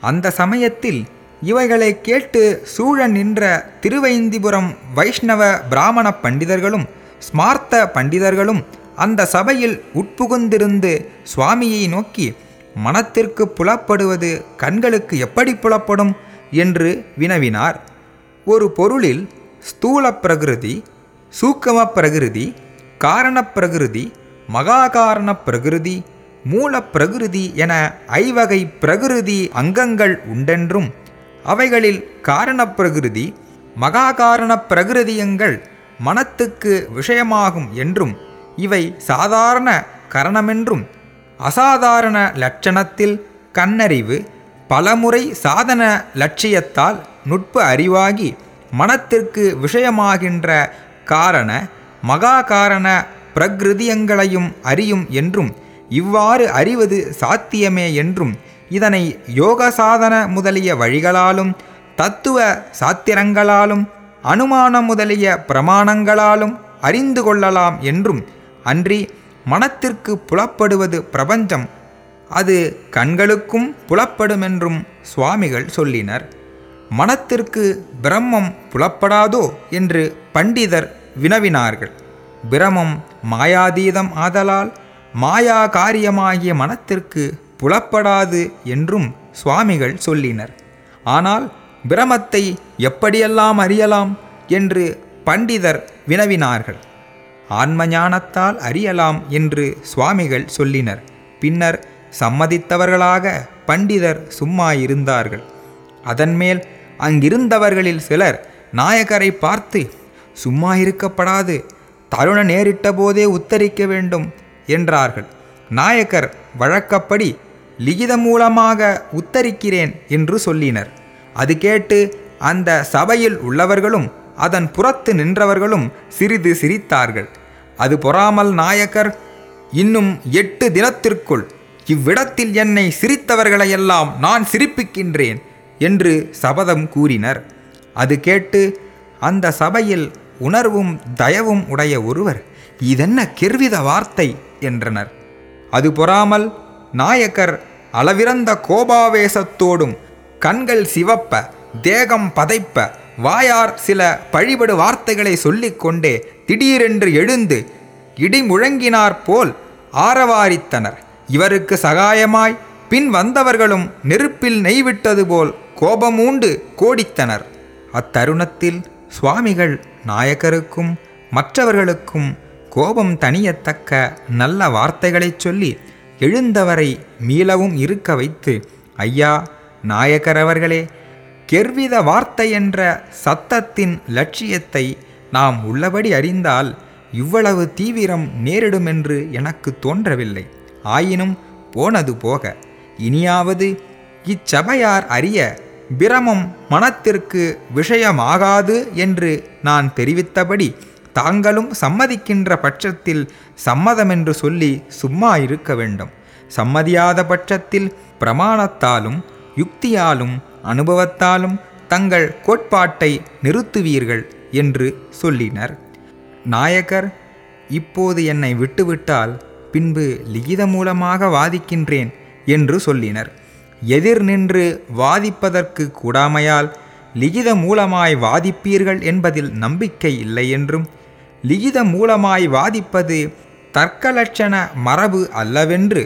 அந்த சமயத்தில் இவைகளை கேட்டு சூழ நின்ற திருவைந்திபுரம் வைஷ்ணவ பிராமண பண்டிதர்களும் ஸ்மார்த்த பண்டிதர்களும் அந்த சபையில் உட்புகுந்திருந்து சுவாமியை நோக்கி மனத்திற்கு புலப்படுவது கண்களுக்கு எப்படி புலப்படும்? என்று வினவினார். ஒரு பொருளில் ஸ்தூல பிரகிருதி சூக்கம பிரகிருதி காரண பிரகிருதி மகாகாரண பிரகிருதி மூல பிரகிருதி என ஐவகை பிரகிருதி அங்கங்கள் உண்டென்றும் அவைகளில் காரண பிரகிருதி மகாகாரண பிரகிருதியங்கள் மனத்துக்கு விஷயமாகும் என்றும் இவை சாதாரண கரணமென்றும் அசாதாரண லட்சணத்தில் கண்ணறிவு பலமுறை சாதன லட்சியத்தால் நுட்ப அறிவாகி மனத்திற்கு விஷயமாகின்ற காரண மகாகாரண பிரகிருதியங்களையும் அறியும் என்றும் இவ்வாறு அறிவது சாத்தியமே என்றும் இதனை யோக சாதன முதலிய வழிகளாலும் தத்துவ சாத்திரங்களாலும் அனுமானம் முதலிய பிரமாணங்களாலும் அறிந்து கொள்ளலாம் என்றும் அன்றி மனத்திற்கு புலப்படுவது பிரபஞ்சம் அது கண்களுக்கும் புலப்படுமென்றும் சுவாமிகள் சொல்லினர். மனத்திற்கு பிரம்மம் புலப்படாதோ என்று பண்டிதர் வினவினார்கள். பிரமம் மாயாதீதம் ஆதலால் மாயா காரியமாகிய மனத்திற்கு புலப்படாது என்றும் சுவாமிகள் சொல்லினர். ஆனால் பிரமத்தை எப்படியெல்லாம் அறியலாம் என்று பண்டிதர் வினவினார்கள். ஆன்ம ஞானத்தால் அறியலாம் என்று சுவாமிகள் சொல்லினர். பின்னர் சம்மதித்தவர்களாக பண்டிதர் சும்மா இருந்தார்கள் அதன்மேல் அங்கிருந்தவர்களில் சிலர் நாயகரை பார்த்து சும்மா இருக்கப்படாது தருண நேரிட்ட போதே உத்தரிக்க வேண்டும். என்றார்கள். நாயக்கர் வழக்கப்படி லிகிதம் மூலமாக உத்தரிக்கிறேன் என்று சொல்லினர். அது கேட்டு அந்த சபையில் உள்ளவர்களும் அதன் புறத்து நின்றவர்களும் சிறிது சிரித்தார்கள். அது பொறாமல் நாயக்கர் இன்னும் எட்டு தினத்திற்குள் இவ்விடத்தில் என்னை சிரித்தவர்களையெல்லாம் நான் சிரிப்பிக்கின்றேன் என்று சபதம் கூறினர். அது கேட்டு அந்த சபையில் உணர்வும் தயவும் உடைய ஒருவர் இதென்ன கெர்வித வார்த்தை! என்றனர். அது பொறாமல் நாயக்கர் அளவிறந்த கோபாவேசத்தோடும் கண்கள் சிவப்ப தேகம் பதைப்ப வாயார் சில பழிபடு வார்த்தைகளை சொல்லிக்கொண்டே திடீரென்று எழுந்து இடி முழங்கினார் போல் ஆரவாரித்தனர். இவருக்கு சகாயமாய் பின் வந்தவர்களும் நெருப்பில் நெய்விட்டது போல் கோபமூண்டு கோடித்தனர். அத்தருணத்தில் சுவாமிகள் நாயக்கருக்கும் மற்றவர்களுக்கும் கோபம் தணியத்தக்க நல்ல வார்த்தைகளைச் சொல்லி எழுந்தவரை மீளவும் இருக்க வைத்து ஐயா நாயக்கர் அவர்களே கெர்வித வார்த்தை என்ற சத்தத்தின் லட்சியத்தை நாம் உள்ளபடி அறிந்தால் இவ்வளவு தீவிரம் நேரிடுமென்று எனக்கு தோன்றவில்லை. ஆயினும் போனது போக இனியாவது இச்சபையார் அறிய பிரமம் மனத்திற்கு விஷயமாகாது என்று நான் தெரிவித்தபடி தாங்களும் சம்மதிக்கின்ற பட்சத்தில் சம்மதமென்று சொல்லி சும்மா இருக்க வேண்டும். சம்மதியாத பட்சத்தில் பிரமாணத்தாலும் யுக்தியாலும் அனுபவத்தாலும் தங்கள் கோட்பாட்டை நிறுத்துவீர்கள் என்று சொல்லினர். நாயகர் இப்போது என்னை விட்டுவிட்டால் பின்பு லிகித மூலமாக வாதிக்கின்றேன் என்று சொல்லினர். எதிர் நின்று வாதிப்பதற்கு கூடாமையால் லிகித மூலமாய் வாதிப்பீர்கள் என்பதில் நம்பிக்கை இல்லை என்றும் லிகித மூலமாய் வாதிப்பது தர்க்கலட்சண மரபு அல்லவென்று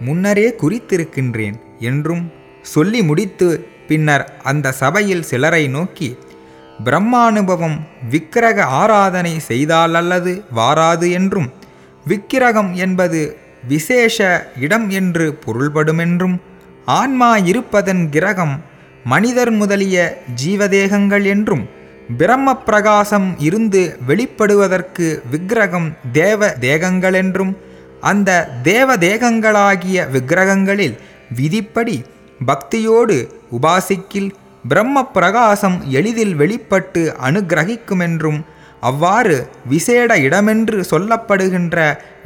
முன்னரே குறித்திருக்கின்றேன் என்றும் சொல்லி முடித்து பின்னர் அந்த சபையில் சிலரை நோக்கி பிரம்மானுபவம் விக்கிரக ஆராதனை செய்தால் அல்லது வாராது என்றும் விக்கிரகம் என்பது விசேஷ இடம் என்று பொருள்படுமென்றும் ஆன்மா இருப்பதன் கிரகம் மனிதர் முதலிய ஜீவதேகங்கள் என்றும் பிரம்ம பிரகாசம் இருந்து வெளிப்படுவதற்கு விக்கிரகம் தேவ தேகங்களென்றும் அந்த தேவ தேகங்களாகிய விக்கிரகங்களில் விதிப்படி பக்தியோடு உபாசிக்கில் பிரம்ம பிரகாசம் எளிதில் வெளிப்பட்டு அனுகிரகிக்குமென்றும் அவ்வாறு விசேட இடமென்று சொல்லப்படுகின்ற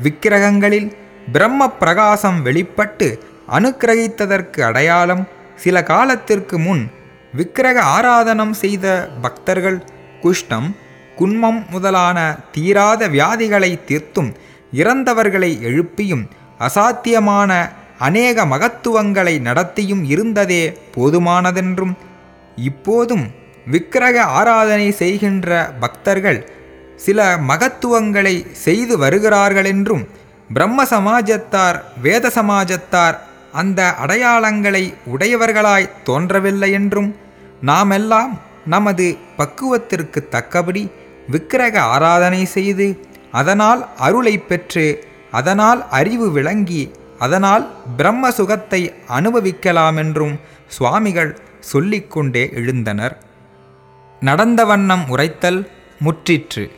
விக்கிரகங்களில் பிரம்ம பிரகாசம் வெளிப்பட்டு அனுக்கிரகித்ததற்கு அடையாளம் சில காலத்திற்கு முன் விக்கிரக ஆராதனம் செய்த பக்தர்கள் குஷ்டம் குன்மம் முதலான தீராத வியாதிகளை தீர்த்தும் இறந்தவர்களை எழுப்பியும் அசாத்தியமான அநேக மகத்துவங்களை நடத்தியும் இருந்ததே போதுமானதென்றும் இப்போதும் விக்கிரக ஆராதனை செய்கின்ற பக்தர்கள் சில மகத்துவங்களை செய்து வருகிறார்களென்றும் பிரம்ம சமாஜத்தார் வேத சமாஜத்தார் அந்த அடையாளங்களை உடையவர்களாய் தோன்றவில்லை என்றும் நாமெல்லாம் நமது பக்குவத்திற்கு தக்கபடி விக்கிரக ஆராதனை செய்து அதனால் அருளை பெற்று அதனால் அறிவு விளங்கி அதனால் பிரம்ம சுகத்தை அனுபவிக்கலாமென்றும் சுவாமிகள் சொல்லிக்கொண்டே எழுந்தனர். நடந்த வண்ணம் உரைத்தல் முற்றிற்று.